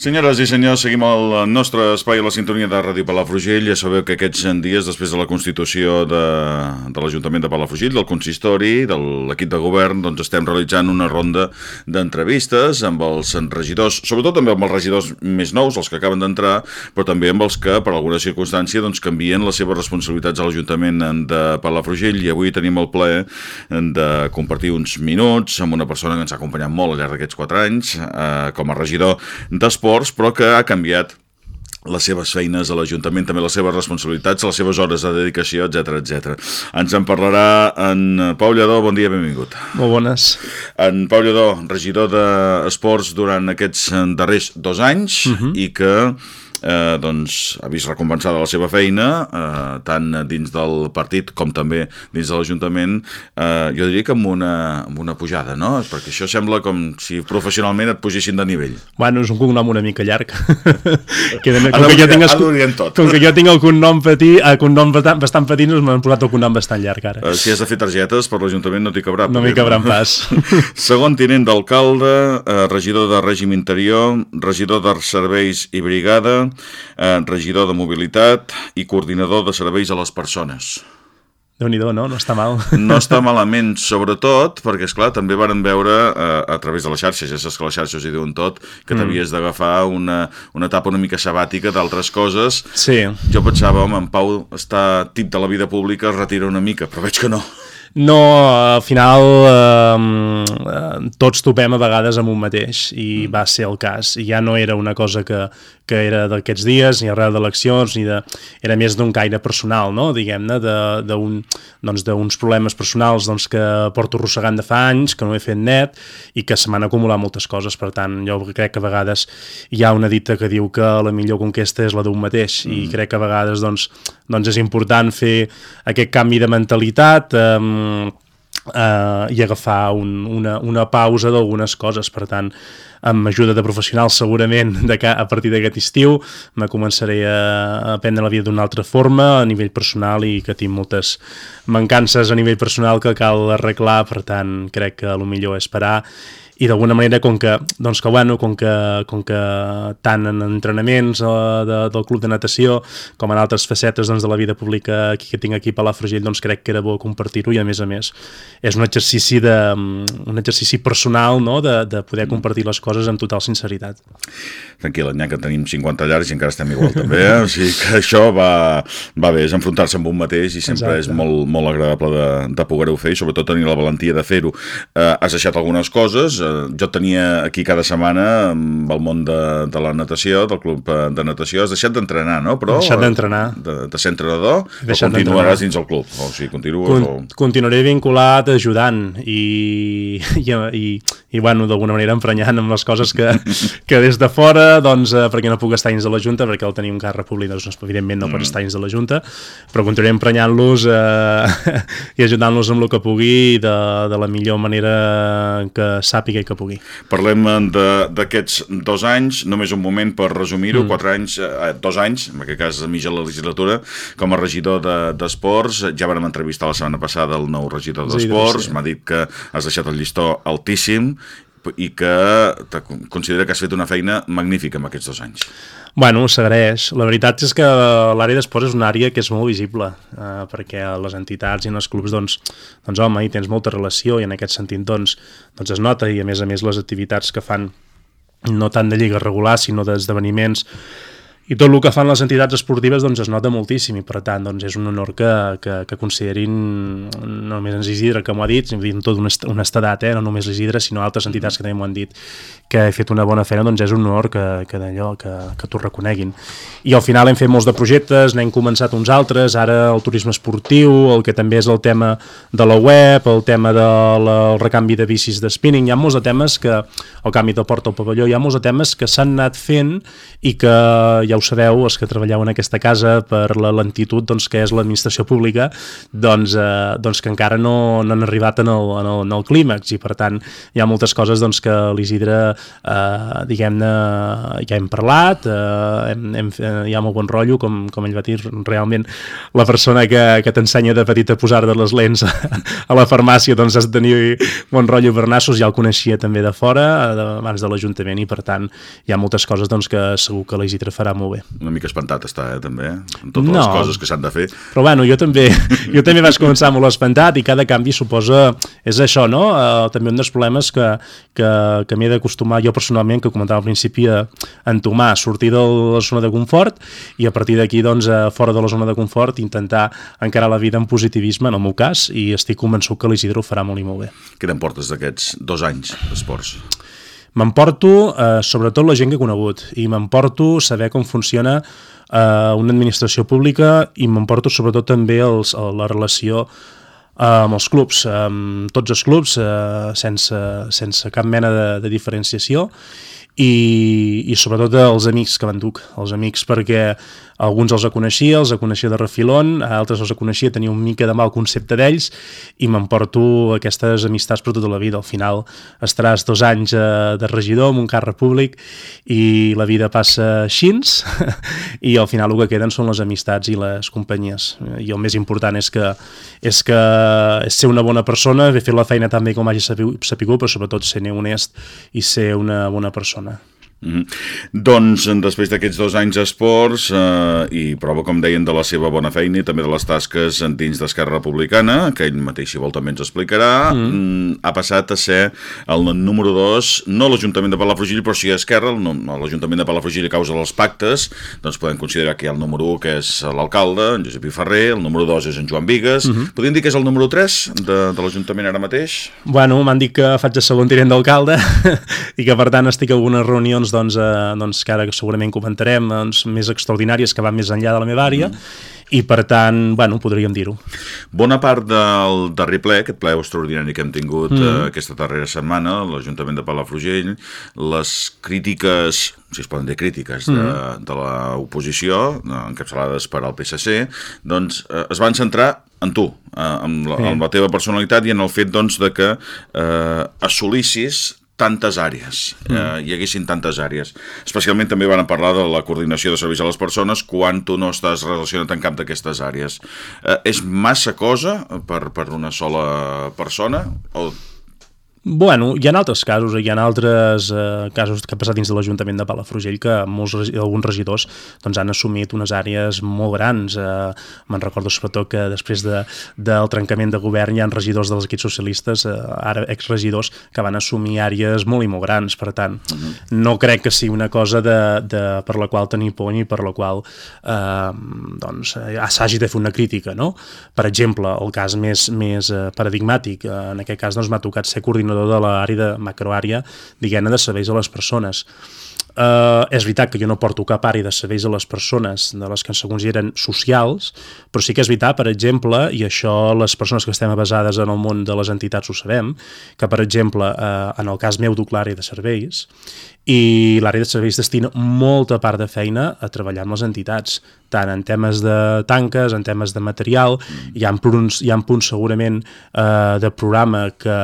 Senyores i senyors, seguim el nostre espai a la sintonia de Ràdio Palafrugell. Ja sabeu que aquests dies, després de la constitució de, de l'Ajuntament de Palafrugell, del consistori, de l'equip de govern, doncs estem realitzant una ronda d'entrevistes amb els regidors, sobretot també amb els regidors més nous, els que acaben d'entrar, però també amb els que, per alguna circumstància, doncs, canvien les seves responsabilitats a l'Ajuntament de Palafrugell. I avui tenim el plaer de compartir uns minuts amb una persona que ens ha acompanyat molt al llarg d'aquests quatre anys, eh, com a regidor d'Esport, esports, però que ha canviat les seves feines a l'Ajuntament, també les seves responsabilitats, les seves hores de dedicació, etc etc. Ens en parlarà en Pau Lledó, bon dia, benvingut. Molt bones. En Pau Lledó, regidor d'Esports durant aquests darrers dos anys uh -huh. i que eh, doncs, ha vist recompensada la seva feina, eh, tant dins del partit com també dins de l'Ajuntament, eh, jo diria que amb una, amb una pujada, no? Perquè això sembla com si professionalment et pugessin de nivell. Bueno, és un cognom una mica llarg. que, com, que jo tinc, el, tot. com que jo tinc el cognom petit, el cognom bastant, bastant petit, doncs m'han posat el cognom bastant llarg ara. Eh, si has de fer targetes per l'Ajuntament no t'hi cabrà. No m'hi cabran pas. Segon tinent d'alcalde, eh, regidor de règim interior, regidor de serveis i brigada, eh, regidor de mobilitat i coordinador de serveis a les persones déu nhi no? No està mal. No està malament, sobretot, perquè, és clar també varen veure eh, a través de les xarxes, ja saps que les xarxes hi diuen tot, que mm. t'havies d'agafar una, una etapa una mica sabàtica d'altres coses. Sí. Jo pensava, home, en Pau està tip de la vida pública, es retira una mica, però veig que no. No, al final eh, tots topem a vegades amb un mateix i mm. va ser el cas. I ja no era una cosa que, que era d'aquests dies, ni arrel d'eleccions, ni de... era més d'un caire personal, no? diguem-ne, doncs, d'uns problemes personals doncs, que porto arrossegant de fa anys, que no he fet net i que se m'han acumulat moltes coses. Per tant, jo crec que a vegades hi ha una dita que diu que la millor conquesta és la d'un mateix mm. i crec que a vegades doncs, doncs és important fer aquest canvi de mentalitat, eh, eh, i agafar un, una, una pausa d'algunes coses. Per tant, amb ajuda de professionals segurament de que a partir d'aquest estiu me començaré a aprendre la vida d'una altra forma a nivell personal i que tinc moltes mancances a nivell personal que cal arreglar, per tant crec que el millor és parar i d'alguna manera com que, doncs que, bueno, com que, com que tant en entrenaments eh, de, del club de natació com en altres facetes doncs, de la vida pública aquí, que tinc aquí a Palafrugell doncs crec que era bo compartir-ho i a més a més és un exercici, de, un exercici personal no? de, de poder mm. compartir les coses amb total sinceritat. Tranquil, ja que tenim 50 llars i encara estem igual també, eh? o sigui que això va, va bé, és enfrontar-se amb un mateix i sempre Exacte. és molt, molt agradable de, de poder-ho fer i sobretot tenir la valentia de fer-ho. Eh, has deixat algunes coses, eh, jo tenia aquí cada setmana amb el món de, de la natació, del club eh, de natació, has deixat d'entrenar, no? Però, deixat d'entrenar. De, de ser entrenador, o continuaràs dins el club? O sigui, continues Con, o... Continuaré vinculat ajudant i, i, i, i bueno, d'alguna manera emprenyant amb les coses que, que des de fora, doncs, eh, perquè no puc estar dins de la Junta, perquè el tenim un càrrec públic, doncs, evidentment no mm. pot estar dins de la Junta, però continuaré emprenyant-los eh, i ajudant-los amb el que pugui de, de la millor manera que sàpiga i que pugui. Parlem d'aquests dos anys, només un moment per resumir-ho, mm. quatre anys, eh, dos anys, en aquest cas mitja la legislatura, com a regidor d'esports, de, ja vam entrevistar la setmana passada el nou regidor d'esports, sí, m'ha dit que has deixat el llistó altíssim i que considera que has fet una feina magnífica en aquests dos anys. Bueno, s'agraeix. La veritat és que l'àrea d'esports és una àrea que és molt visible, eh, perquè les entitats i els clubs, doncs, doncs home, hi tens molta relació i en aquest sentit, doncs, doncs es nota i a més a més les activitats que fan no tant de lliga regular, sinó d'esdeveniments i tot el que fan les entitats esportives doncs, es nota moltíssim i per tant doncs, és un honor que, que, que considerin no només en Isidre que m'ho ha dit, dit tot un, un estadat, eh? no només l'Isidre sinó altres entitats que també m'ho han dit que he fet una bona feina, doncs és un honor que, que d'allò, que, que t'ho reconeguin i al final hem fet molts de projectes, n'hem començat uns altres, ara el turisme esportiu el que també és el tema de la web el tema del de recanvi de bicis de spinning, hi ha molts de temes que el canvi del port al pavelló, hi ha molts de temes que s'han anat fent i que i ho sabeu, els que treballeu en aquesta casa, per la lentitud doncs, que és l'administració pública, doncs, eh, doncs que encara no, no han arribat en el, en, el, en el clímax. I per tant hi ha moltes coses doncs, que l'Isidre eh, diguem-ne ja hem parlat, eh, hem, hem, hi ha molt bon rotllo, com, com ell va dir, realment la persona que, que t'ensenya de petit a posar de les lents a la farmàcia doncs has de tenir bon rotllo per nassos, ja el coneixia també de fora, de, abans de l'Ajuntament i per tant hi ha moltes coses doncs, que segur que l'Isidre farà molt bé. Una mica espantat està, eh, també, amb totes no, les coses que s'han de fer. Però bueno, jo també, jo també vaig començar molt espantat i cada canvi suposa, és això, no? Uh, també un dels problemes que, que, que m'he d'acostumar jo personalment, que comentava al principi, a entomar, sortir de la zona de confort i a partir d'aquí, doncs, fora de la zona de confort, intentar encarar la vida amb positivisme, en el meu cas, i estic convençut que l'Isidre ho farà molt i molt bé. Què t'emportes d'aquests dos anys d'esports? M'emporto eh, sobretot la gent que he conegut i m'emporto saber com funciona eh, una administració pública i m'emporto sobretot també els, la relació eh, amb els clubs, amb tots els clubs, eh, sense, sense cap mena de, de diferenciació i, i sobretot els amics que van duc, els amics perquè alguns els coneixia, els coneixia de refilon, altres els coneixia, tenia un mica de mal concepte d'ells i m'emporto aquestes amistats per tota la vida. Al final estaràs dos anys eh, de regidor en un càrrec públic i la vida passa així i al final el que queden són les amistats i les companyies. I el més important és que és que és ser una bona persona, fet la feina tan bé com hagi sapigut, però sobretot ser honest i ser una bona persona. med. Mm -hmm. Doncs després d'aquests dos anys d'esports eh, i prova, com deien, de la seva bona feina i també de les tasques dins d'Esquerra Republicana, que ell mateix si vol també ens explicarà, mm -hmm. ha passat a ser el número 2, no l'Ajuntament de Palafrugell, però sí a Esquerra, l'Ajuntament de Palafrugell a causa dels pactes, doncs podem considerar que hi ha el número 1 que és l'alcalde, en Josep I Ferrer, el número 2 és en Joan Vigues, mm -hmm. podríem dir que és el número 3 de, de l'Ajuntament ara mateix? Bueno, m'han dit que faig de segon tinent d'alcalde i que per tant estic a algunes reunions doncs, eh, doncs, que ara segurament comentarem, doncs, més extraordinàries que van més enllà de la meva àrea, mm i per tant, bueno, podríem dir-ho. Bona part del darrer ple, aquest ple extraordinari que hem tingut mm. eh, aquesta darrera setmana, l'Ajuntament de Palafrugell, les crítiques, si es poden dir crítiques, mm. de, de l'oposició, encapçalades per al PSC, doncs eh, es van centrar en tu, eh, amb, la, sí. amb la teva personalitat i en el fet doncs, de que eh, assolissis tantes àrees, mm. eh, hi haguessin tantes àrees. Especialment també van parlar de la coordinació de serveis a les persones quan tu no estàs relacionat en cap d'aquestes àrees. Eh, és massa cosa per, per una sola persona o Bueno, hi ha altres casos, hi ha altres eh, casos que ha passat dins de l'Ajuntament de Palafrugell que molts, alguns regidors doncs, han assumit unes àrees molt grans. Eh, Me'n recordo sobretot que després de, del trencament de govern hi ha regidors dels equips socialistes, eh, ara exregidors, que van assumir àrees molt i molt grans. Per tant, uh mhm. -huh. no crec que sigui una cosa de, de, per la qual tenir por ni per la qual eh, doncs, eh, s'hagi de fer una crítica. No? Per exemple, el cas més, més eh, paradigmàtic, eh, en aquest cas doncs, m'ha tocat ser coordinador coordinador de l'àrea de macroàrea, diguem-ne, de serveis a les persones. Uh, és veritat que jo no porto cap àrea de serveis a les persones de les que segons eren socials, però sí que és veritat, per exemple, i això les persones que estem basades en el món de les entitats ho sabem, que per exemple, uh, en el cas meu duc l'àrea de serveis i l'àrea de serveis destina molta part de feina a treballar amb les entitats, tant en temes de tanques, en temes de material, mm. hi, ha punts, hi ha punts segurament eh, de programa que,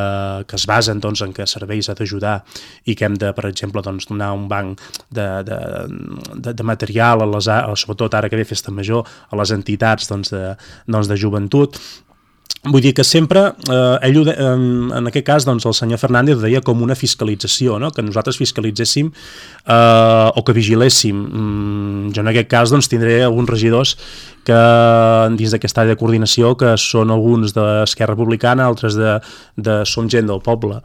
que es basen doncs, en què serveis ha d'ajudar i que hem de, per exemple, doncs, donar un banc de, de, de, de material, a les, sobretot ara que ve Festa Major, a les entitats doncs, de, doncs, de joventut, Vull dir que sempre, eh, ell, eh, en aquest cas, doncs, el senyor Fernández deia com una fiscalització, no? que nosaltres fiscalitzéssim eh, o que vigiléssim. Mm, jo en aquest cas doncs, tindré alguns regidors que dins d'aquesta àrea de coordinació que són alguns d'Esquerra Republicana, altres de, de Som Gent del Poble.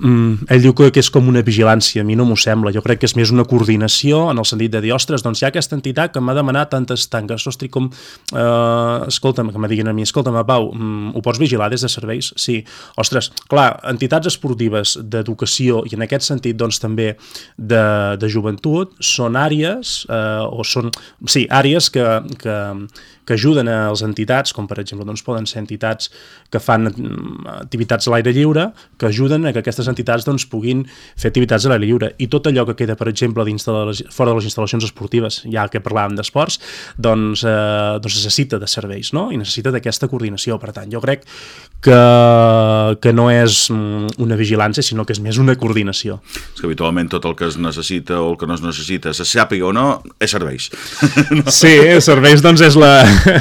Mm, ell diu que, és com una vigilància, a mi no m'ho sembla, jo crec que és més una coordinació en el sentit de dir, ostres, doncs hi ha aquesta entitat que m'ha demanat tantes tanques, ostres, com, eh, escolta'm, que me diguin a mi, escolta'm, Pau, mm, ho pots vigilar des de serveis? Sí. Ostres, clar, entitats esportives d'educació i en aquest sentit, doncs, també de, de joventut, són àrees, eh, o són, sí, àrees que, que, que ajuden a les entitats, com per exemple, doncs poden ser entitats que fan mm, activitats a l'aire lliure, que ajuden a que aquestes aquestes entitats doncs, puguin fer activitats a l'aire lliure. I tot allò que queda, per exemple, dins de les, fora de les instal·lacions esportives, ja que parlàvem d'esports, doncs, eh, doncs necessita de serveis, no? I necessita d'aquesta coordinació. Per tant, jo crec que, que no és mm, una vigilància, sinó que és més una coordinació. És que habitualment tot el que es necessita o el que no es necessita, se sàpiga o no, és serveis. no? Sí, serveis doncs és la...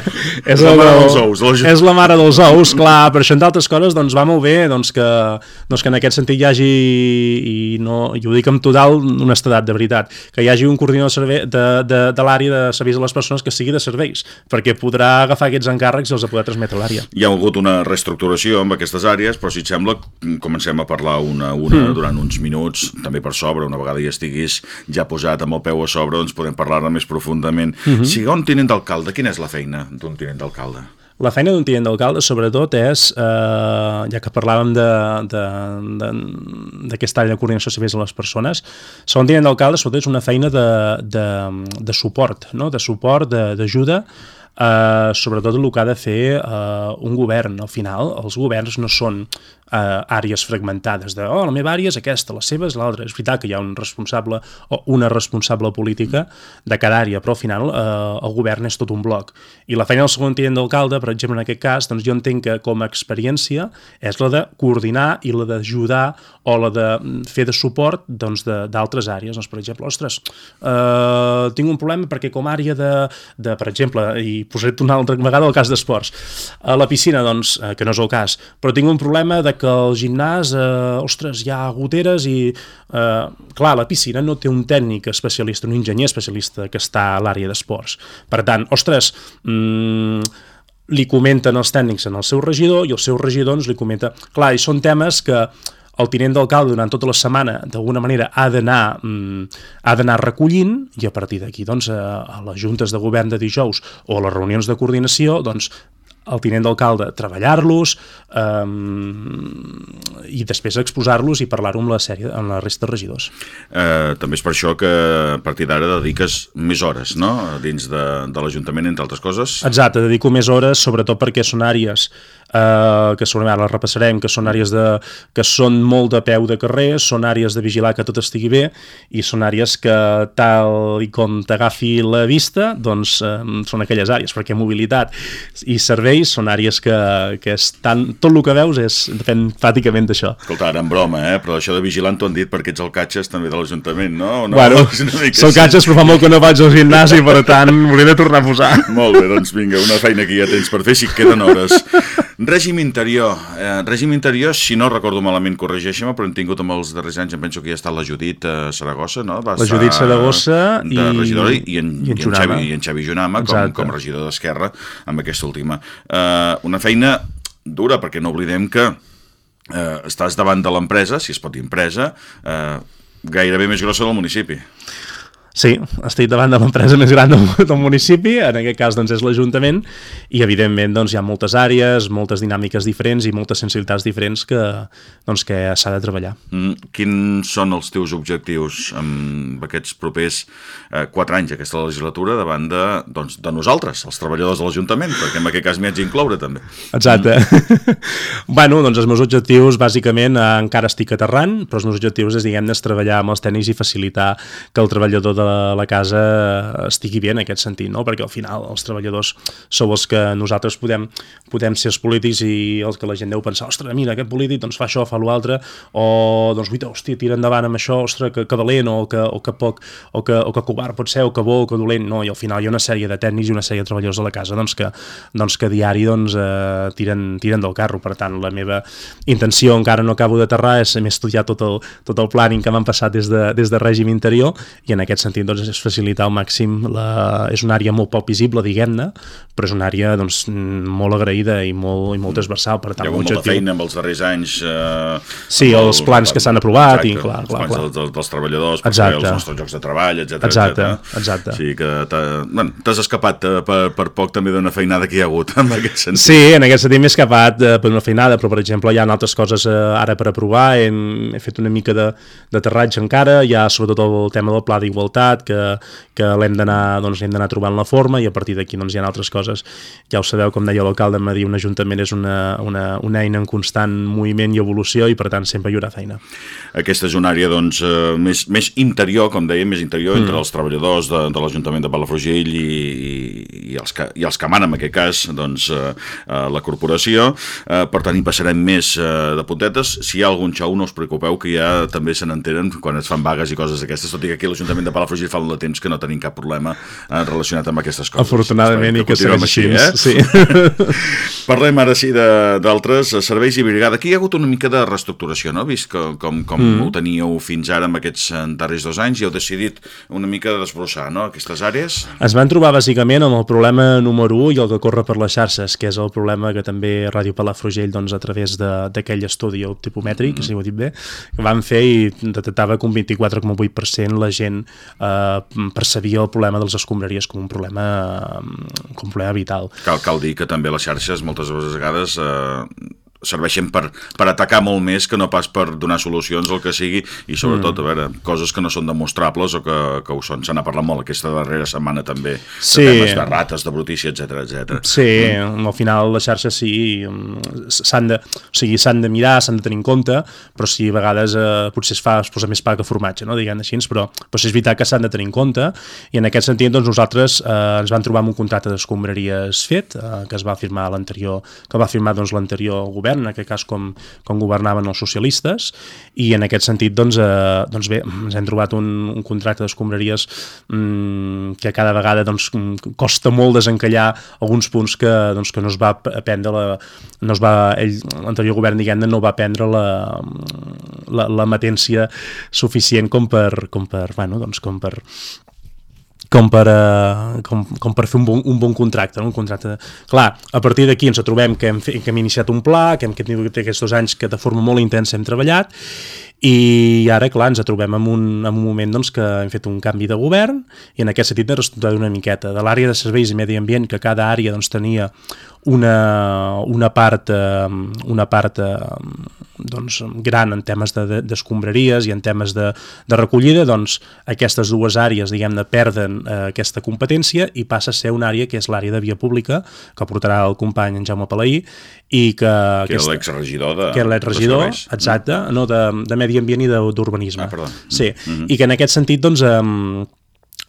és la mare dels ous. La... És la mare dels ous, clar, per això entre altres coses doncs va molt bé doncs que, doncs que en aquest sentit hi hagi, i, no, i ho dic amb total honestedat, de veritat, que hi hagi un coordinador de, servei, de, de, de l'àrea de serveis a les persones que sigui de serveis, perquè podrà agafar aquests encàrrecs i els podrà transmetre a l'àrea. Hi ha hagut una reestructuració amb aquestes àrees, però si et sembla comencem a parlar una, una mm. durant uns minuts, també per sobre, una vegada hi estiguis ja posat amb el peu a sobre, doncs podem parlar-ne més profundament. Mm -hmm. Si un tinent d'alcalde, quina és la feina d'un tinent d'alcalde? La feina d'un tinent d'alcalde, sobretot, és, eh, ja que parlàvem d'aquesta àrea de coordinació civils a les persones, ser un tinent d'alcalde, sobretot, és una feina de, de, de suport, no? de suport, d'ajuda, eh, sobretot el que ha de fer eh, un govern. Al final, els governs no són eh, àrees fragmentades de, oh, la meva àrea és aquesta, la seva és l'altra. És veritat que hi ha un responsable o una responsable política de cada àrea, però al final eh, el govern és tot un bloc. I la feina del segon tinent d'alcalde, per exemple, en aquest cas, doncs jo entenc que com a experiència és la de coordinar i la d'ajudar o la de fer de suport doncs, d'altres àrees. Doncs, per exemple, ostres, eh, tinc un problema perquè com a àrea de, de per exemple, i posaré una altra vegada el cas d'esports, a la piscina, doncs, eh, que no és el cas, però tinc un problema de que al gimnàs, eh, ostres, hi ha goteres i, eh, clar, la piscina no té un tècnic especialista, un enginyer especialista que està a l'àrea d'esports. Per tant, ostres, mmm, li comenten els tècnics en el seu regidor i el seu regidor ens li comenta... Clar, i són temes que el tinent d'alcalde durant tota la setmana d'alguna manera ha d'anar mm, ha d'anar recollint i a partir d'aquí doncs, a, a les juntes de govern de dijous o a les reunions de coordinació doncs, el tinent d'alcalde treballar-los eh, i després exposar-los i parlar-ho amb la sèrie amb la resta de regidors. Eh, també és per això que a partir d'ara dediques més hores no? dins de, de l'Ajuntament, entre altres coses. Exacte, dedico més hores, sobretot perquè són àrees eh, que segurament ara les repassarem, que són àrees de, que són molt de peu de carrer, són àrees de vigilar que tot estigui bé i són àrees que tal i com t'agafi la vista, doncs eh, són aquelles àrees, perquè mobilitat i serveis són àrees que, que estan, tot el que veus és, depèn pràcticament d'això. Escolta, ara en broma, eh? però això de vigilant t'ho han dit perquè ets el catxes també de l'Ajuntament, no? no? Bueno, soc catxes però fa molt que no vaig al gimnàs i per tant m'hauré de tornar a posar. Molt bé, doncs vinga, una feina que ja tens per fer si queden hores. Règim interior. Eh, règim interior, si no recordo malament, corregeix-me, però hem tingut amb els darrers anys, em penso que ja ha estat la Judit eh, Saragossa, no? Va la Judit Saragossa i, regidora, i, en, i, en, i, en Xavi, i en Xavi Junama com, com regidor d'Esquerra amb aquesta última. Eh, una feina dura, perquè no oblidem que eh, estàs davant de l'empresa, si es pot dir empresa, eh, gairebé més grossa del municipi. Sí, estic davant de l'empresa més gran del, del municipi, en aquest cas doncs, és l'Ajuntament, i evidentment doncs, hi ha moltes àrees, moltes dinàmiques diferents i moltes sensibilitats diferents que, doncs, que s'ha de treballar. Mm, quins són els teus objectius amb aquests propers eh, quatre anys, aquesta legislatura, davant de, doncs, de nosaltres, els treballadors de l'Ajuntament, perquè en aquest cas m'hi haig d'incloure també. Exacte. Mm. bueno, doncs els meus objectius, bàsicament, eh, encara estic aterrant, però els meus objectius és, diguem-ne, treballar amb els tècnics i facilitar que el treballador de de la casa estigui bé en aquest sentit, no? perquè al final els treballadors sou els que nosaltres podem, podem ser els polítics i els que la gent deu pensar, ostres, mira, aquest polític doncs fa això, fa l'altre, o doncs, uita, hòstia, tira endavant amb això, ostres, que, que dolent, o que, o que poc, o que, o que covard pot ser, o que bo, o que dolent, no, i al final hi ha una sèrie de tècnics i una sèrie de treballadors de la casa doncs, que, doncs, que diari doncs, eh, tiren, tiren del carro, per tant, la meva intenció encara no acabo d'aterrar, és hem estudiat tot el, tot el planning que m'han passat des de, des de règim interior, i en aquest sentit doncs, és facilitar al màxim, la... és una àrea molt poc visible, diguem-ne, però és una àrea doncs, molt agraïda i molt, i molt transversal. Per tant, Hi ha hagut molta feina amb els darrers anys. Eh, sí, els el, plans el, que s'han aprovat. Exacte, i, clar, els clar, plans clar. Dels, dels treballadors, exacte. els nostres jocs de treball, etc. Exacte, exacte. Sí, que t'has bueno, escapat eh, per, per poc també d'una feinada que hi ha hagut, en aquest sentit. Sí, en aquest sentit m'he escapat eh, per una feinada, però per exemple hi ha altres coses eh, ara per aprovar, hem, he fet una mica de, d'aterratge encara, hi ha sobretot el tema del pla d'igualtat, seguretat, que, que l'hem d'anar doncs, d'anar trobant la forma i a partir d'aquí doncs, hi ha altres coses. Ja ho sabeu, com deia l'alcalde Madí, un ajuntament és una, una, una eina en constant moviment i evolució i per tant sempre hi haurà feina. Aquesta és una àrea doncs, eh, més, més interior, com dèiem, més interior mm. entre els treballadors de, de l'Ajuntament de Palafrugell i, i, i, els que, i els que manen en aquest cas doncs, eh, eh, la corporació. Eh, per tant, hi passarem més eh, de puntetes. Si hi ha algun xou, no us preocupeu, que ja també se n'entenen quan es fan vagues i coses d'aquestes, tot i que aquí l'Ajuntament de Palafrugell fa molt de temps que no tenim cap problema eh, relacionat amb aquestes coses. Afortunadament, i que segueix així. Eh? Sí. Parlem ara sí d'altres serveis i brigada. Aquí hi ha hagut una mica de reestructuració, no? Vist que, com, com mm. ho teníeu fins ara amb aquests darrers dos anys i heu decidit una mica de desbrossar no? aquestes àrees. Es van trobar bàsicament amb el problema número 1 i el que corre per les xarxes, que és el problema que també Ràdio Palafrugell doncs, a través d'aquell estudi optipomètric, mm. si ho he dit bé, van fer i detectava que un 24,8% la gent eh, percebia el problema dels escombraries com un problema, com un problema vital. Cal, cal dir que també les xarxes moltes vegades eh, serveixen per, per atacar molt més que no pas per donar solucions al que sigui i sobretot, mm. a veure, coses que no són demostrables o que, que ho són. Se n'ha parlat molt aquesta darrera setmana també sí. de temes de rates, de brutícia, etc etc. Sí, mm. al final les xarxes sí, s'han de, o sigui, s'han de mirar, s'han de tenir en compte, però sí, a vegades eh, potser es fa, es posa més pa que formatge, no? diguem així, però, però sí és veritat que s'han de tenir en compte i en aquest sentit doncs, nosaltres eh, ens vam trobar amb un contracte d'escombraries fet, eh, que es va firmar l'anterior, que va firmar doncs, l'anterior govern govern, en aquest cas com, com governaven els socialistes, i en aquest sentit, doncs, eh, doncs bé, ens hem trobat un, un contracte d'escombraries mmm, que cada vegada doncs, costa molt desencallar alguns punts que, doncs, que no es va prendre la, no es va, ell, l'anterior govern, diguem no va prendre la, la, la matència suficient com per, com per, bueno, doncs, com per com per, uh, com, com per fer un bon, un bon contracte. No? Un contracte... Clar, a partir d'aquí ens trobem que hem, que hem iniciat un pla, que hem, hem aquests dos anys que de forma molt intensa hem treballat i ara, clar, ens trobem en un, en un moment doncs, que hem fet un canvi de govern i en aquest sentit de reestructurar una miqueta. De l'àrea de serveis i medi ambient, que cada àrea doncs, tenia una, una part, eh, una part eh, doncs, gran en temes d'escombraries de, i en temes de, de recollida, doncs aquestes dues àrees, diguem-ne, perden eh, aquesta competència i passa a ser una àrea que és l'àrea de via pública, que portarà el company en Jaume Palaí, i que... Que és l'exregidor de... Que és l'exregidor, exacte, no, de, de medi ambient i d'urbanisme. Ah, perdó. Sí, mm -hmm. i que en aquest sentit, doncs, eh,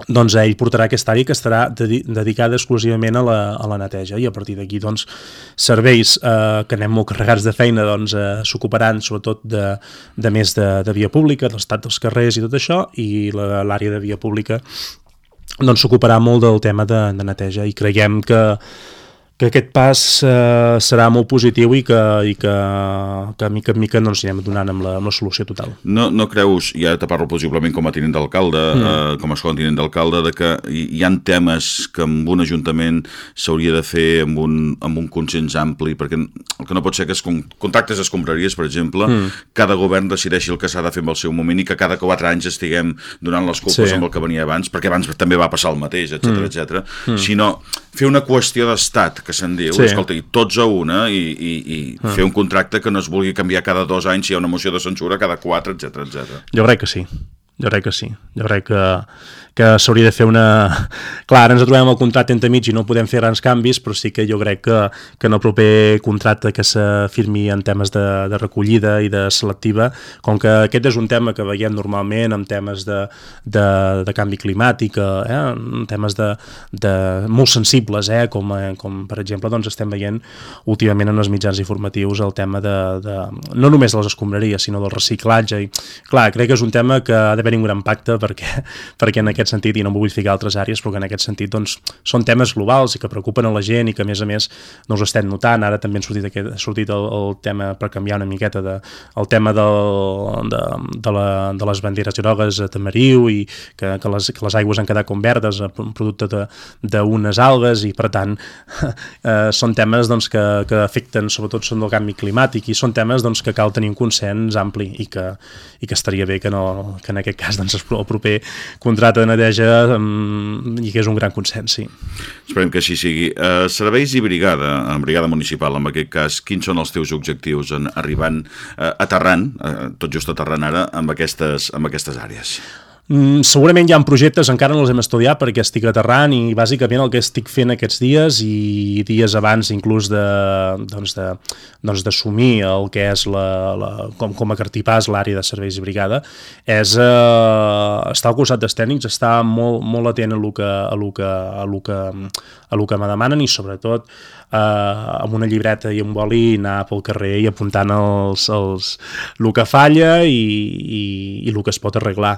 doncs ell portarà aquesta àrea que estarà dedi dedicada exclusivament a la, a la neteja i a partir d'aquí doncs, serveis eh, que anem molt carregats de feina doncs, eh, s'ocuparan sobretot de, de més de, de via pública, de l'estat dels carrers i tot això i l'àrea de via pública doncs s'ocuparà molt del tema de, de neteja. I creiem que que aquest pas eh, serà molt positiu i que, i que, que mica en mica no ens anirem donant amb la, amb la solució total. No, no creus, ja te parlo possiblement com a tinent d'alcalde, mm. eh, com a segon tinent d'alcalde, de que hi, hi ha temes que amb un ajuntament s'hauria de fer amb un, amb un consens ampli, perquè el que no pot ser que es contactes escombraries, per exemple, mm. cada govern decideixi el que s'ha de fer en el seu moment i que cada quatre anys estiguem donant les culpes sí. amb el que venia abans, perquè abans també va passar el mateix, etc mm. etc. Mm. sinó fer una qüestió d'estat, que se'n diu, sí. escolta, i tots a una, i, i, i ah. fer un contracte que no es vulgui canviar cada dos anys si hi ha una moció de censura, cada quatre, etc etc. Jo crec que sí, jo crec que sí. Jo crec que que s'hauria de fer una... Clar, ens trobem el contracte entre mig i no podem fer grans canvis, però sí que jo crec que, que en el proper contracte que se firmi en temes de, de recollida i de selectiva, com que aquest és un tema que veiem normalment en temes de, de, de canvi climàtic, eh, en temes de, de molt sensibles, eh, com, eh, com per exemple doncs estem veient últimament en els mitjans informatius el tema de, de no només de les escombraries, sinó del reciclatge. I, clar, crec que és un tema que ha d'haver un gran impacte perquè, perquè en aquest aquest sentit, i no m'ho vull ficar a altres àrees, però que en aquest sentit doncs, són temes globals i que preocupen a la gent i que a més a més no us estem notant. Ara també ha sortit, aquest, ha sortit el, el tema, per canviar una miqueta, de, el tema del, de, de, la, de les banderes grogues a Tamariu i que, que, les, que les aigües han quedat com verdes, producte d'unes algues i per tant eh, són temes doncs, que, que afecten sobretot són del canvi climàtic i són temes doncs, que cal tenir un consens ampli i que, i que estaria bé que, no, que en aquest cas doncs, el proper contracte de neteja um, i que és un gran consens, sí. Esperem que així sigui. Uh, serveis i brigada, en brigada municipal, en aquest cas, quins són els teus objectius en arribant, uh, aterrant, uh, tot just aterrant ara, amb aquestes, amb aquestes àrees? Mm, segurament hi ha projectes, encara no els hem estudiat perquè estic aterrant i bàsicament el que estic fent aquests dies i dies abans inclús de doncs de, doncs el que és la, la, com, com a cartipàs l'àrea de serveis i brigada és eh, estar al costat dels tècnics, estar molt, molt atent a el que, a el que, a el que, a el que me demanen i sobretot eh, amb una llibreta i un boli anar pel carrer i apuntant els, els, el que falla i, i, i el que es pot arreglar.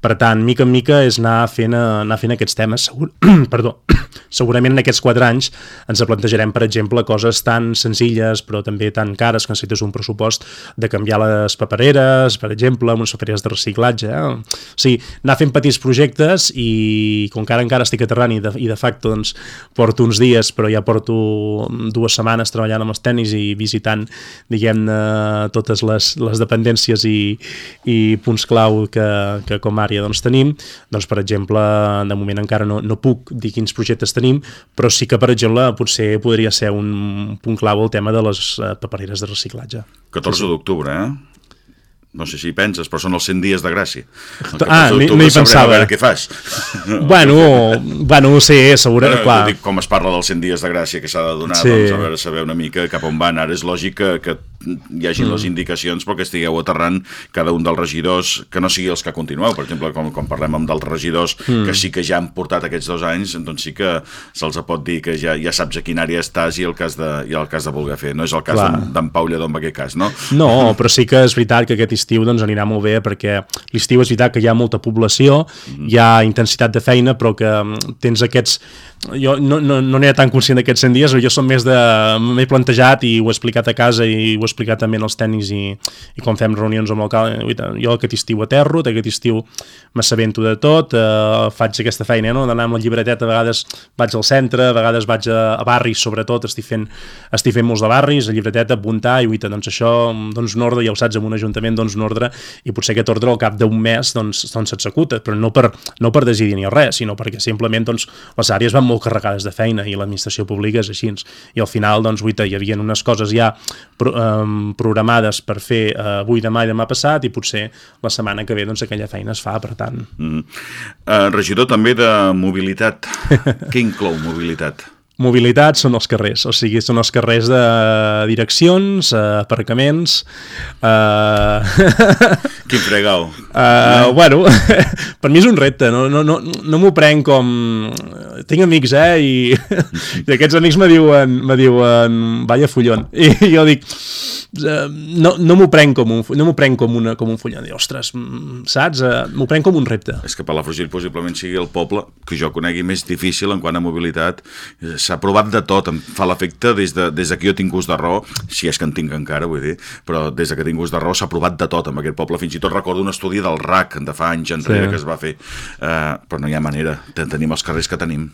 Per tant, mica en mica és anar fent, anar fent aquests temes. Segur... Perdó. Segurament en aquests quatre anys ens plantejarem, per exemple, coses tan senzilles però també tan cares que necessites un pressupost de canviar les papereres, per exemple, amb unes papereres de reciclatge. Eh? O sigui, anar fent petits projectes i com que ara encara estic aterrant i de, i de facto doncs, porto uns dies però ja porto dues setmanes treballant amb els tenis i visitant, diguem-ne, totes les, les dependències i, i punts clau que, que com a àrea doncs, tenim, doncs, per exemple, de moment encara no, no puc dir quins projectes tenim, però sí que, per exemple, potser podria ser un punt clau el tema de les eh, papereres de reciclatge. 14 sí. d'octubre, eh? No sé si penses, però són els 100 dies de gràcia. Ah, no hi pensava. A veure què fas. Bueno, bueno sí, segurament, clar. Dic, com es parla dels 100 dies de gràcia que s'ha de donar, sí. doncs a veure, saber una mica cap on van. Ara és lògic que, que hi hagi mm. les indicacions perquè estigueu aterrant cada un dels regidors, que no sigui els que continueu, per exemple, com, com parlem amb d'altres regidors mm. que sí que ja han portat aquests dos anys, doncs sí que se'ls pot dir que ja, ja saps a quina àrea estàs i el cas de, i el cas de voler fer. No és el cas d'en Pau Lledó en aquest cas, no? No, però sí que és veritat que aquest estiu doncs, anirà molt bé perquè l'estiu és veritat que hi ha molta població, mm. hi ha intensitat de feina, però que mm, tens aquests jo no, no, no n'era tan conscient d'aquests 100 dies, jo som més de... m'he plantejat i ho he explicat a casa i ho he explicat també als tècnics i, i quan fem reunions amb l'alcalde, jo aquest estiu aterro, aquest estiu m'assabento de tot, eh, faig aquesta feina, no? d'anar amb la llibreteta, a vegades vaig al centre, a vegades vaig a, a barris, sobretot, estic fent, estic fent molts de barris, a llibreteta, apuntar, i uita, doncs això, doncs un ordre, ja ho saps, en un ajuntament, doncs un ordre, i potser aquest ordre al cap d'un mes doncs, doncs s'executa, però no per, no per decidir ni res, sinó perquè simplement doncs, les àrees van molt carregades de feina i l'administració pública és així. I al final, doncs, uita, hi havia unes coses ja pro, um, programades per fer uh, avui, demà i demà passat i potser la setmana que ve doncs, aquella feina es fa, per tant. Mm. Uh, regidor també de mobilitat. Què inclou mobilitat? Mobilitat són els carrers, o sigui, són els carrers de direccions, uh, aparcaments... Uh... Quin fregau. Uh, bueno, per mi és un repte, no, no, no, no m'ho prenc com... Tinc amics, eh, i, i aquests amics me diuen, me diuen, vaya fullon, i jo dic, Eh, no, no m'ho prenc com un, no prenc com, una, com un full de ostres, mm, saps? Uh, m'ho prenc com un repte. És que Palafrugell possiblement sigui el poble que jo conegui més difícil en quant a mobilitat. Eh, s'ha provat de tot, em fa l'efecte des, de, des de que jo tinc ús de raó, si és que en tinc encara, vull dir, però des de que tinc ús de raó s'ha provat de tot amb aquest poble. Fins i tot recordo un estudi del RAC de fa anys enrere sí. que es va fer, uh, però no hi ha manera, tenim els carrers que tenim.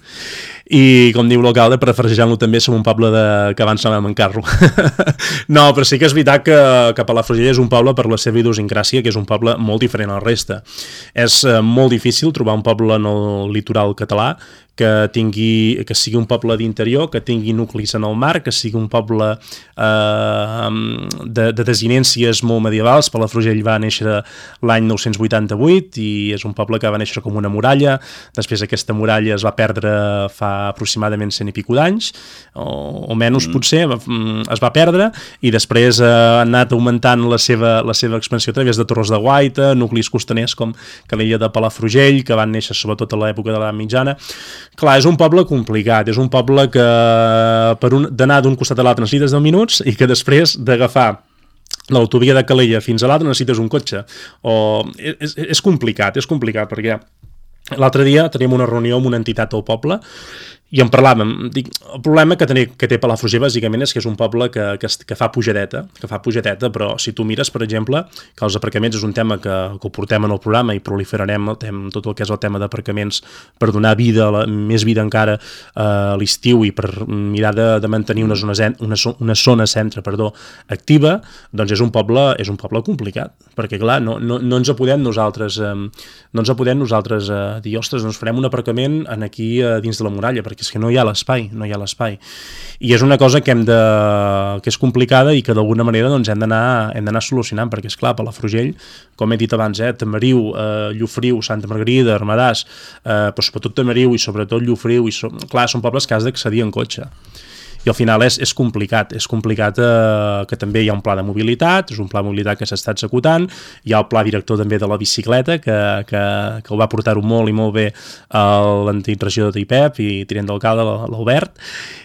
I, com diu l'alcalde, prefereixant-lo també, som un poble de... que abans anàvem en carro. no, però sí que és veritat que, que Palafrugell és un poble per la seva idiosincràsia, que és un poble molt diferent al resta. És eh, molt difícil trobar un poble en el litoral català que, tingui, que sigui un poble d'interior, que tingui nuclis en el mar, que sigui un poble eh, de, de desinències molt medievals. Palafrugell va néixer l'any 988 i és un poble que va néixer com una muralla. Després aquesta muralla es va perdre fa aproximadament cent i pico d'anys, o, o menys mm. potser, mm, es va perdre i després ha anat augmentant la seva, la seva expansió a través de Torres de Guaita, nuclis costaners com Calella de Palafrugell, que van néixer sobretot a l'època de la mitjana. Clar, és un poble complicat, és un poble que per un, d'anar d'un costat a l'altre necessites 10 minuts i que després d'agafar l'autovia de Calella fins a l'altre necessites un cotxe. O és, és complicat, és complicat perquè l'altre dia teníem una reunió amb una entitat al poble i en parlàvem, dic, el problema que, tenia, que té Palafrugell bàsicament és que és un poble que, que, que fa pujadeta, que fa pujadeta, però si tu mires, per exemple, que els aparcaments és un tema que, que ho portem en el programa i proliferarem el tem, tot el que és el tema d'aparcaments per donar vida, la, més vida encara eh, a l'estiu i per mirar de, de mantenir una zona, una, una zona centre perdó, activa, doncs és un poble, és un poble complicat, perquè clar, no, no, no ens podem nosaltres, eh, no ens podem nosaltres eh, dir, ostres, doncs farem un aparcament en aquí eh, dins de la muralla, perquè és que no hi ha l'espai, no hi ha l'espai. I és una cosa que hem de que és complicada i que d'alguna manera doncs, hem d'anar hem d'anar solucionant, perquè és clar, Palafrugell, com he dit abans, eh, Tamariu, eh, Llufriu, Santa Margarida, Armadàs, eh, però sobretot Tamariu i sobretot Llufriu, i so, clar, són pobles que has d'accedir en cotxe i al final és, és complicat, és complicat eh, que també hi ha un pla de mobilitat, és un pla de mobilitat que s'està executant, hi ha el pla director també de la bicicleta, que, que, que ho va portar-ho molt i molt bé l'antic regidor d'IPEP i tinent d'alcalde, l'Albert,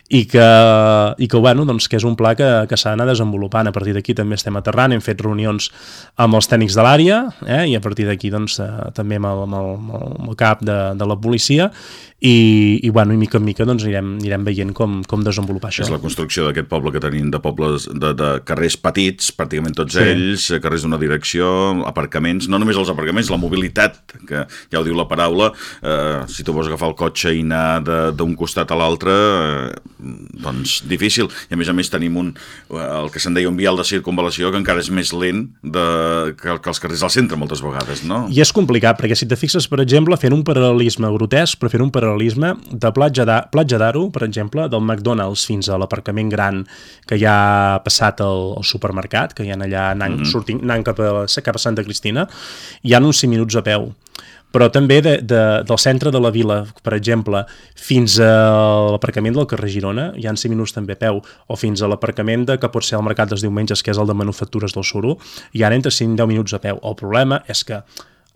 i que, i que, bueno, doncs, que és un pla que, que s'ha d'anar desenvolupant. A partir d'aquí també estem aterrant, hem fet reunions amb els tècnics de l'àrea eh, i a partir d'aquí doncs, eh, també amb el, amb, el, amb el cap de, de la policia i, i, bueno, i mica en mica doncs, anirem, anirem veient com, com desenvolupar això. És la construcció d'aquest poble que tenim de pobles, de, de carrers petits, pràcticament tots sí. ells, carrers d'una direcció, aparcaments, no només els aparcaments, la mobilitat, que ja ho diu la paraula, eh, si tu vols agafar el cotxe i anar d'un costat a l'altre, eh, doncs difícil. I a més a més tenim un, el que se'n deia un vial de circunvalació que encara és més lent de, que, que els carrers del centre moltes vegades, no? I és complicat, perquè si te fixes, per exemple, fent un paral·lelisme grotesc, però fent un paral·lelisme paral·lelisme de Platja d'Aro, per exemple, del McDonald's fins a l'aparcament gran que ja ha passat al, al supermercat, que hi ha allà anant, mm -hmm. sortint, anant cap, a, cap a Santa Cristina, hi ha uns 5 minuts a peu però també de, de, del centre de la vila, per exemple, fins a l'aparcament del carrer Girona, hi ha 5 minuts també a peu, o fins a l'aparcament de que pot ser el mercat dels diumenges, que és el de manufactures del Suro, hi ha entre 5 i 10 minuts a peu. El problema és que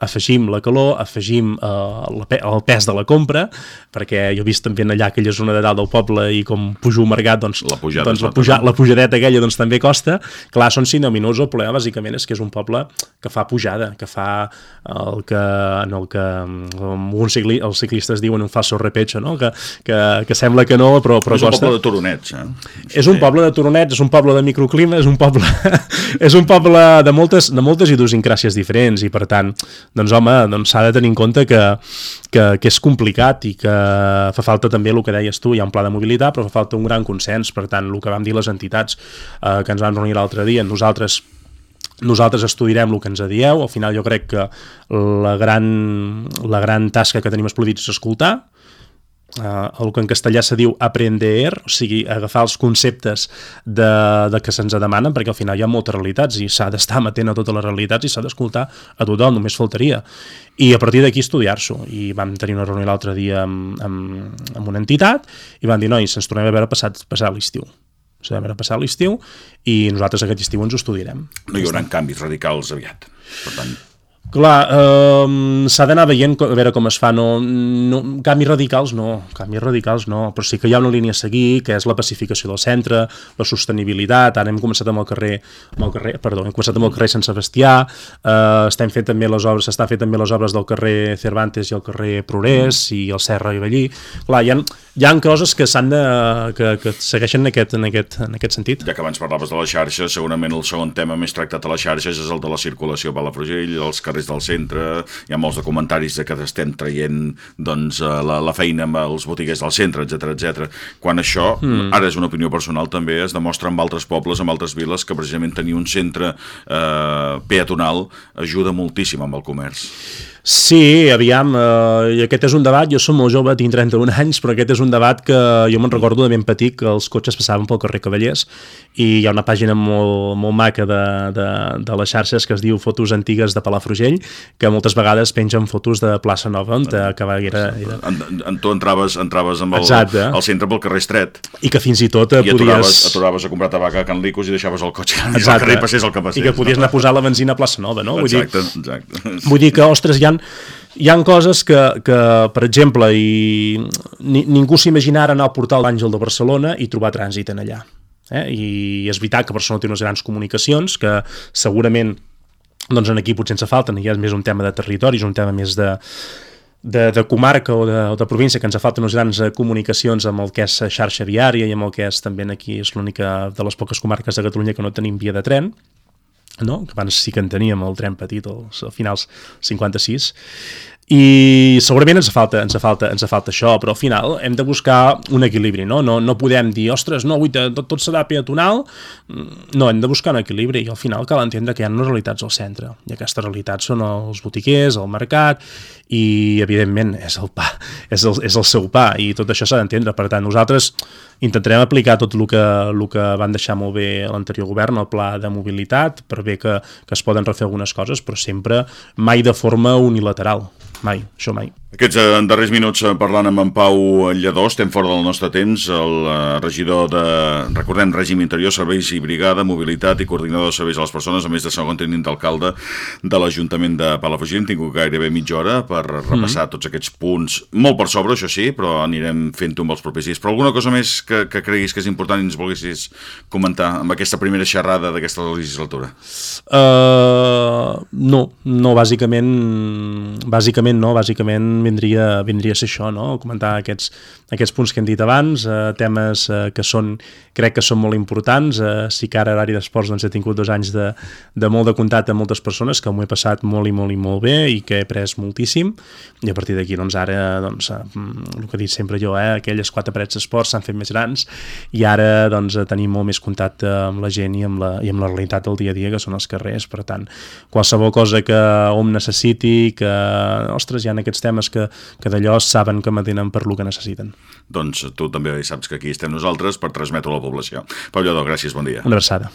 afegim la calor, afegim eh, el pes de la compra, perquè jo he vist també allà aquella zona de dalt del poble i com pujo mercat, doncs la, pujada doncs la, puja, la pujadeta aquella doncs també costa. Clar, són cinc minuts, el problema bàsicament és que és un poble que fa pujada, que fa el que, en el que alguns cicli, els ciclistes diuen un falso repecho, no? que, que, que sembla que no, però, però és costa. És un poble de turonets, eh? És un poble de turonets, és un poble de microclima, és un poble, és un poble de moltes, de moltes idiosincràcies diferents i per tant doncs home, doncs s'ha de tenir en compte que, que, que és complicat i que fa falta també el que deies tu, hi ha un pla de mobilitat, però fa falta un gran consens, per tant, el que vam dir les entitats eh, que ens van reunir l'altre dia, nosaltres nosaltres estudiarem el que ens dieu, al final jo crec que la gran, la gran tasca que tenim els polítics és escoltar, Uh, el que en castellà se diu aprender, o sigui, agafar els conceptes de, de que se'ns demanen, perquè al final hi ha moltes realitats i s'ha d'estar amatent a totes les realitats i s'ha d'escoltar a tothom, només faltaria. I a partir d'aquí estudiar-s'ho. I vam tenir una reunió l'altre dia amb, amb, amb una entitat i van dir, nois, ens tornem a veure passat, passat l'estiu ens veure passat l'estiu i nosaltres aquest estiu ens ho estudiarem. No hi haurà canvis radicals aviat, per tant... Clar, um, s'ha d'anar veient a veure com es fa, no, no, canvis radicals no, canvis radicals no, però sí que hi ha una línia a seguir, que és la pacificació del centre, la sostenibilitat, ara hem començat amb el carrer, amb el carrer perdó, hem començat amb el carrer Sant Sebastià, uh, estem fent també les obres, s'està fent també les obres del carrer Cervantes i el carrer Progrés i el Serra i Vallí, clar, hi ha, hi ha coses que s'han de, que, que segueixen en aquest, en, aquest, en aquest sentit. Ja que abans parlaves de la xarxa, segurament el segon tema més tractat a les xarxes és el de la circulació a Palafrugell, els carrers des del centre, hi ha molts de comentaris de que estem traient doncs, eh, la, la feina amb els botiguers del centre, etc etc. Quan això, mm. ara és una opinió personal també, es demostra amb altres pobles, amb altres viles, que precisament tenir un centre eh, peatonal ajuda moltíssim amb el comerç. Sí, aviam, eh, i aquest és un debat, jo som molt jove, tinc 31 anys, però aquest és un debat que jo me'n recordo de ben petit, que els cotxes passaven pel carrer Cavallers, i hi ha una pàgina molt, molt maca de, de, de les xarxes que es diu Fotos antigues de Palafrugell, que moltes vegades pengen fotos de plaça Nova, on Cavallera... Era... En, en, tu entraves, entraves amb el, Exacte. al centre pel carrer estret. I que fins i tot I podies... aturaves, aturaves a comprar tabac a Can Licos i deixaves el cotxe al carrer passés el que passés. I que podies anar a posar la benzina a plaça Nova, no? Exacte, vull dir, exacte. Vull dir que, ostres, hi ha hi han coses que, que per exemple, i ni, ningú s'imaginara anar al portal d'Àngel de Barcelona i trobar trànsit en allà. Eh? I és veritat que Barcelona té unes grans comunicacions que segurament doncs en aquí potser ens falten, i és més un tema de territori, és un tema més de, de, de comarca o de, o de província que ens falten unes grans comunicacions amb el que és xarxa viària i amb el que és també aquí és l'única de les poques comarques de Catalunya que no tenim via de tren no? que abans sí que en teníem el tren petit als, als finals 56 i segurament ens falta, ens falta, ens falta això, però al final hem de buscar un equilibri, no? No, no podem dir, ostres, no, avui tot, tot serà peatonal, mm, no, hem de buscar un equilibri i al final cal entendre que hi ha unes realitats al centre i aquestes realitats són els botiquers, el mercat i evidentment és el pa, és el, és el seu pa i tot això s'ha d'entendre, per tant nosaltres intentarem aplicar tot el que, el que van deixar molt bé l'anterior govern, el pla de mobilitat, per bé que, que es poden refer algunes coses, però sempre mai de forma unilateral mai, això mai. Aquests eh, darrers minuts eh, parlant amb en Pau Lledó, estem fora del nostre temps, el eh, regidor de, recordem, règim interior, serveis i brigada, mobilitat i coordinador de serveis a les persones, a més de segon tenint d'alcalde de l'Ajuntament de Palafrugell. Hem tingut gairebé mitja hora per repassar mm. tots aquests punts, molt per sobre, això sí, però anirem fent-ho amb els propers dies. Però alguna cosa més que, que creguis que és important i ens volguessis comentar amb aquesta primera xerrada d'aquesta legislatura? Uh, no, no, bàsicament, bàsicament no, bàsicament vindria, vindria a ser això, no? comentar aquests, aquests punts que hem dit abans, eh, temes eh, que són, crec que són molt importants, eh, sí que ara a l'àrea d'esports doncs, he tingut dos anys de, de molt de contacte amb moltes persones, que m'ho he passat molt i molt i molt bé i que he après moltíssim, i a partir d'aquí doncs, ara, doncs, eh, el que he dit sempre jo, eh, aquelles quatre parets d'esports s'han fet més grans i ara doncs, tenim molt més contacte amb la gent i amb la, i amb la realitat del dia a dia, que són els carrers, per tant, qualsevol cosa que hom necessiti, que, ostres, hi ha aquests temes que, que d'allò saben que m'atenen per lo que necessiten. Doncs tu també saps que aquí estem nosaltres per transmetre a la població. Pau Lledó, gràcies, bon dia. Una abraçada.